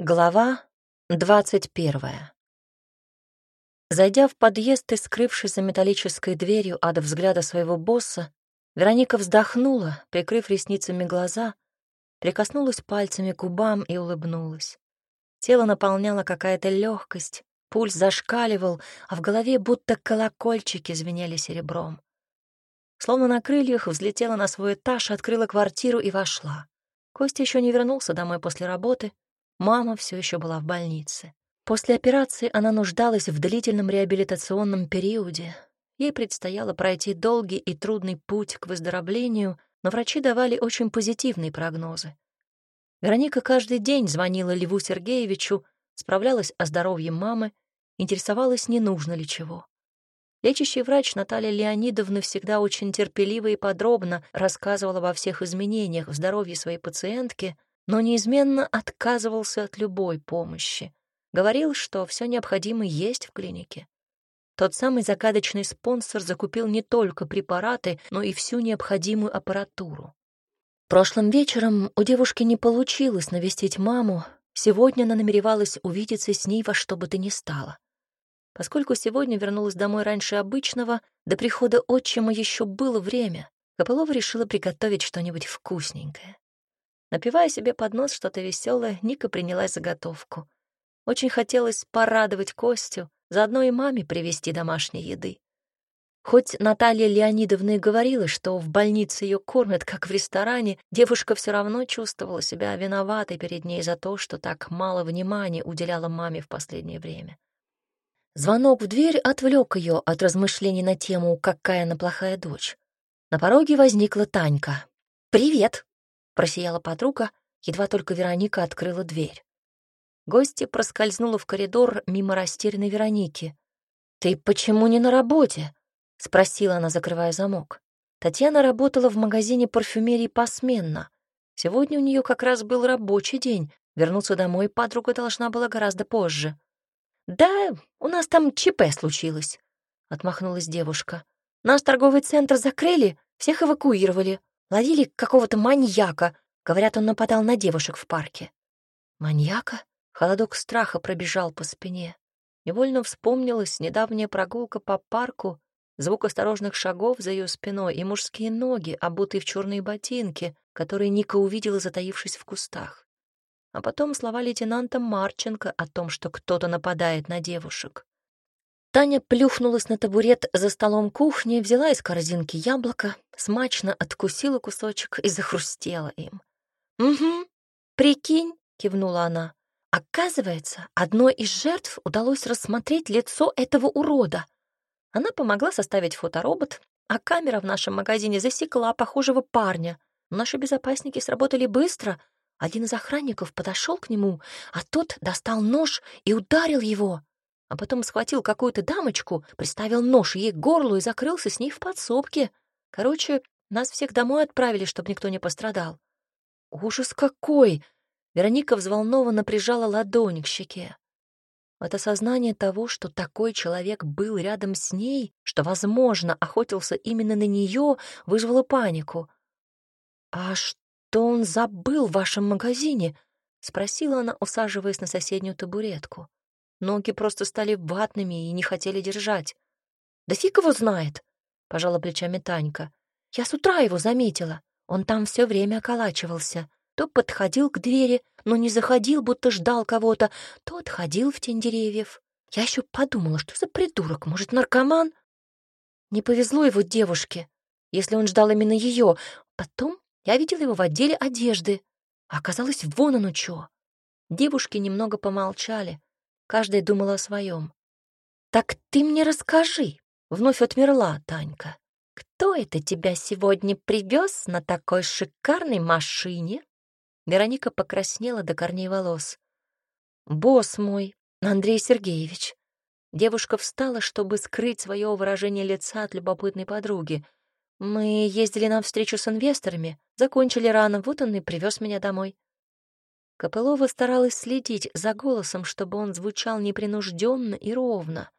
Глава двадцать первая. Зайдя в подъезд и скрывшись за металлической дверью от взгляда своего босса, Вероника вздохнула, прикрыв ресницами глаза, прикоснулась пальцами к губам и улыбнулась. Тело наполняло какая-то легкость, пульс зашкаливал, а в голове будто колокольчики звенели серебром. Словно на крыльях взлетела на свой этаж, открыла квартиру и вошла. Костя еще не вернулся домой после работы, Мама все еще была в больнице. После операции она нуждалась в длительном реабилитационном периоде. Ей предстояло пройти долгий и трудный путь к выздоровлению, но врачи давали очень позитивные прогнозы. Вероника каждый день звонила Льву Сергеевичу, справлялась о здоровье мамы, интересовалась, не нужно ли чего. Лечащий врач Наталья Леонидовна всегда очень терпеливо и подробно рассказывала обо всех изменениях в здоровье своей пациентки, но неизменно отказывался от любой помощи. Говорил, что все необходимое есть в клинике. Тот самый загадочный спонсор закупил не только препараты, но и всю необходимую аппаратуру. Прошлым вечером у девушки не получилось навестить маму, сегодня она намеревалась увидеться с ней во что бы то ни стало. Поскольку сегодня вернулась домой раньше обычного, до прихода отчима еще было время, Копылова решила приготовить что-нибудь вкусненькое. Напивая себе под нос что-то веселое, Ника принялась заготовку. Очень хотелось порадовать Костю, заодно и маме привезти домашней еды. Хоть Наталья Леонидовна и говорила, что в больнице ее кормят, как в ресторане, девушка все равно чувствовала себя виноватой перед ней за то, что так мало внимания уделяла маме в последнее время. Звонок в дверь отвлек ее от размышлений на тему «какая она плохая дочь». На пороге возникла Танька. «Привет!» Просияла подруга, едва только Вероника открыла дверь. Гостья проскользнула в коридор мимо растерянной Вероники. «Ты почему не на работе?» — спросила она, закрывая замок. Татьяна работала в магазине парфюмерии посменно. Сегодня у нее как раз был рабочий день. Вернуться домой подруга должна была гораздо позже. «Да, у нас там ЧП случилось», — отмахнулась девушка. «Наш торговый центр закрыли, всех эвакуировали. Ловили какого-то маньяка. Говорят, он нападал на девушек в парке. Маньяка? Холодок страха пробежал по спине. Невольно вспомнилась недавняя прогулка по парку, звук осторожных шагов за ее спиной и мужские ноги, обутые в черные ботинки, которые Ника увидела, затаившись в кустах. А потом слова лейтенанта Марченко о том, что кто-то нападает на девушек. Таня плюхнулась на табурет за столом кухни, взяла из корзинки яблоко, смачно откусила кусочек и захрустела им. «Угу, прикинь», — кивнула она. Оказывается, одной из жертв удалось рассмотреть лицо этого урода. Она помогла составить фоторобот, а камера в нашем магазине засекла похожего парня. Наши безопасники сработали быстро. Один из охранников подошел к нему, а тот достал нож и ударил его а потом схватил какую-то дамочку, приставил нож ей к горлу и закрылся с ней в подсобке. Короче, нас всех домой отправили, чтобы никто не пострадал. Ужас какой! Вероника взволнованно прижала ладонь к щеке. От осознания того, что такой человек был рядом с ней, что, возможно, охотился именно на нее, вызвало панику. «А что он забыл в вашем магазине?» — спросила она, усаживаясь на соседнюю табуретку. Ноги просто стали ватными и не хотели держать. «Да фиг его знает!» — пожала плечами Танька. «Я с утра его заметила. Он там все время околачивался. То подходил к двери, но не заходил, будто ждал кого-то, то отходил в тень деревьев. Я еще подумала, что за придурок, может, наркоман? Не повезло его девушке, если он ждал именно ее. Потом я видела его в отделе одежды. А оказалось, вон оно чё. Девушки немного помолчали. Каждая думала о своем. «Так ты мне расскажи», — вновь отмерла Танька. «Кто это тебя сегодня привез на такой шикарной машине?» Вероника покраснела до корней волос. «Босс мой, Андрей Сергеевич». Девушка встала, чтобы скрыть свое выражение лица от любопытной подруги. «Мы ездили на встречу с инвесторами, закончили рано, вот он и привез меня домой». Копылова старалась следить за голосом, чтобы он звучал непринужденно и ровно.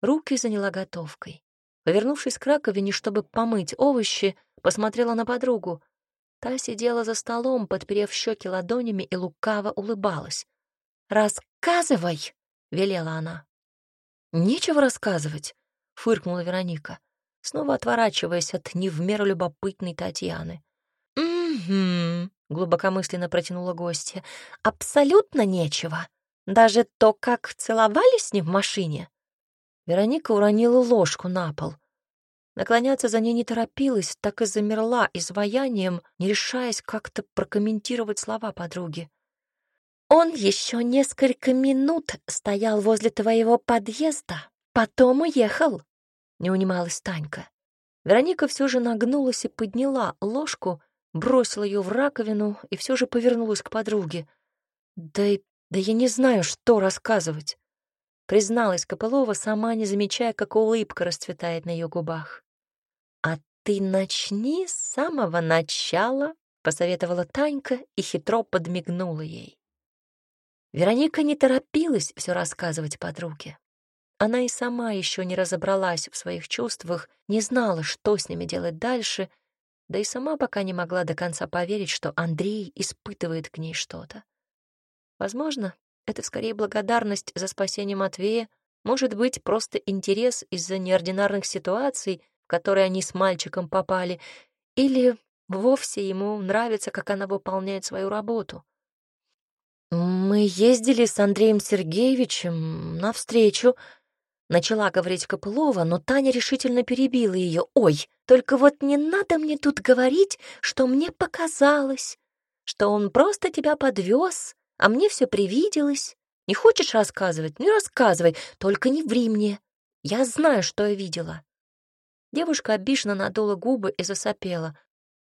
Руки заняла готовкой. Повернувшись к раковине, чтобы помыть овощи, посмотрела на подругу. Та сидела за столом, подперев щеки ладонями и лукаво улыбалась. «Рассказывай!» — велела она. «Нечего рассказывать», — фыркнула Вероника, снова отворачиваясь от не любопытной Татьяны. «Угу», — глубокомысленно протянула гостья, — «абсолютно нечего. Даже то, как целовались с ним в машине». Вероника уронила ложку на пол. Наклоняться за ней не торопилась, так и замерла изваянием, не решаясь как-то прокомментировать слова подруги. «Он еще несколько минут стоял возле твоего подъезда, потом уехал», — не унималась Танька. Вероника все же нагнулась и подняла ложку, бросила ее в раковину и все же повернулась к подруге. «Да, да я не знаю, что рассказывать», — призналась Копылова, сама не замечая, как улыбка расцветает на ее губах. «А ты начни с самого начала», — посоветовала Танька и хитро подмигнула ей. Вероника не торопилась все рассказывать подруге. Она и сама еще не разобралась в своих чувствах, не знала, что с ними делать дальше, да и сама пока не могла до конца поверить, что Андрей испытывает к ней что-то. Возможно, это скорее благодарность за спасение Матвея, может быть, просто интерес из-за неординарных ситуаций, в которые они с мальчиком попали, или вовсе ему нравится, как она выполняет свою работу. «Мы ездили с Андреем Сергеевичем навстречу», — начала говорить Копылова, но Таня решительно перебила ее. «Ой, только вот не надо мне тут говорить, что мне показалось, что он просто тебя подвез, а мне все привиделось. Не хочешь рассказывать? Не рассказывай, только не ври мне. Я знаю, что я видела. Девушка обиженно надула губы и засопела.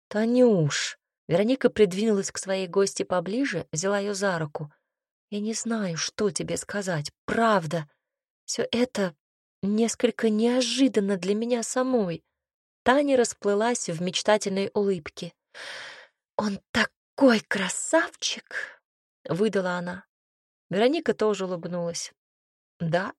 «Танюш!» Вероника придвинулась к своей гости поближе, взяла ее за руку. «Я не знаю, что тебе сказать. Правда. Все это несколько неожиданно для меня самой». Таня расплылась в мечтательной улыбке. «Он такой красавчик!» — выдала она. Вероника тоже улыбнулась. «Да,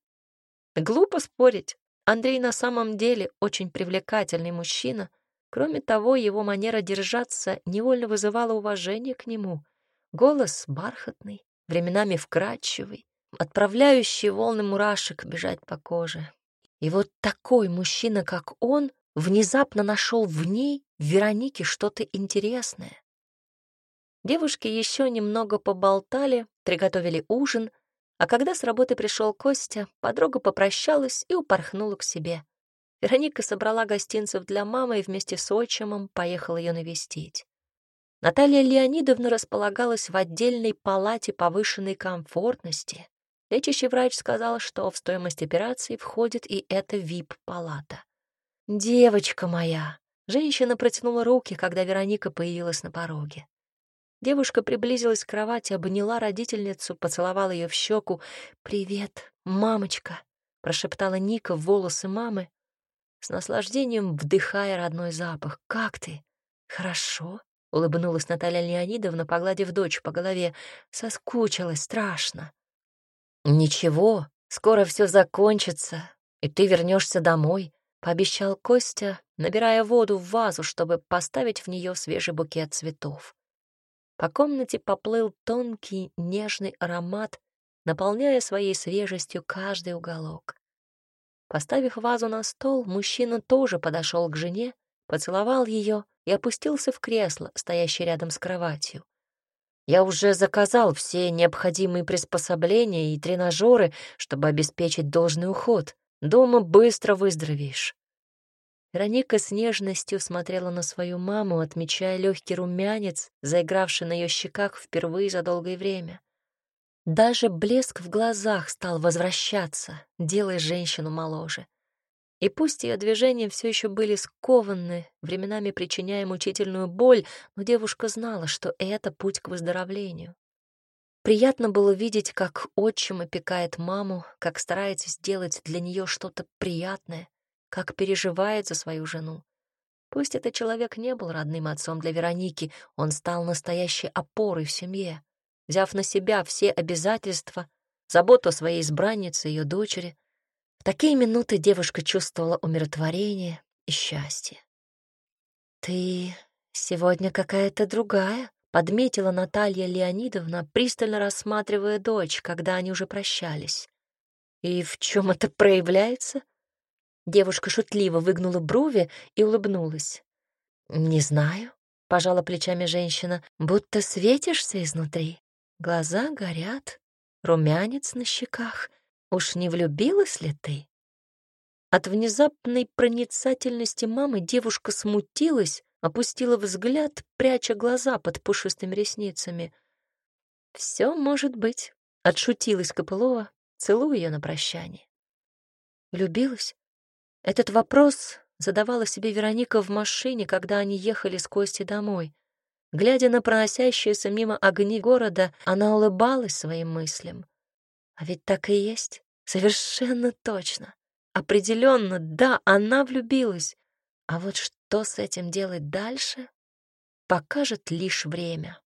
глупо спорить. Андрей на самом деле очень привлекательный мужчина. Кроме того, его манера держаться невольно вызывала уважение к нему. Голос бархатный, временами вкрадчивый, отправляющий волны мурашек бежать по коже. И вот такой мужчина, как он, внезапно нашел в ней, в Веронике, что-то интересное. Девушки еще немного поболтали, приготовили ужин, а когда с работы пришел Костя, подруга попрощалась и упорхнула к себе. Вероника собрала гостинцев для мамы и вместе с отчимом поехала ее навестить. Наталья Леонидовна располагалась в отдельной палате повышенной комфортности. Лечащий врач сказал, что в стоимость операции входит и эта вип-палата. «Девочка моя!» Женщина протянула руки, когда Вероника появилась на пороге. Девушка приблизилась к кровати, обняла родительницу, поцеловала ее в щеку. «Привет, мамочка!» — прошептала Ника в волосы мамы, с наслаждением вдыхая родной запах. «Как ты?» «Хорошо», — улыбнулась Наталья Леонидовна, погладив дочь по голове. «Соскучилась страшно». «Ничего, скоро все закончится, и ты вернешься домой», — пообещал Костя, набирая воду в вазу, чтобы поставить в нее свежий букет цветов. По комнате поплыл тонкий нежный аромат, наполняя своей свежестью каждый уголок. Поставив вазу на стол, мужчина тоже подошел к жене, поцеловал ее и опустился в кресло, стоящее рядом с кроватью. «Я уже заказал все необходимые приспособления и тренажеры, чтобы обеспечить должный уход. Дома быстро выздоровеешь». Вероника с нежностью смотрела на свою маму, отмечая легкий румянец, заигравший на ее щеках впервые за долгое время. Даже блеск в глазах стал возвращаться, делая женщину моложе. И пусть ее движения все еще были скованы, временами причиняя мучительную боль, но девушка знала, что это путь к выздоровлению. Приятно было видеть, как отчим опекает маму, как старается сделать для нее что-то приятное, как переживает за свою жену. Пусть этот человек не был родным отцом для Вероники, он стал настоящей опорой в семье, взяв на себя все обязательства, заботу о своей избраннице, ее дочери. В такие минуты девушка чувствовала умиротворение и счастье. «Ты сегодня какая-то другая», — подметила Наталья Леонидовна, пристально рассматривая дочь, когда они уже прощались. «И в чем это проявляется?» Девушка шутливо выгнула брови и улыбнулась. «Не знаю», — пожала плечами женщина, — «будто светишься изнутри. Глаза горят, румянец на щеках. Уж не влюбилась ли ты?» От внезапной проницательности мамы девушка смутилась, опустила взгляд, пряча глаза под пушистыми ресницами. «Все может быть», — отшутилась Копылова, целуя ее на прощание. Влюбилась? Этот вопрос задавала себе Вероника в машине, когда они ехали с Костей домой. Глядя на проносящиеся мимо огни города, она улыбалась своим мыслям. А ведь так и есть, совершенно точно. Определенно, да, она влюбилась. А вот что с этим делать дальше, покажет лишь время.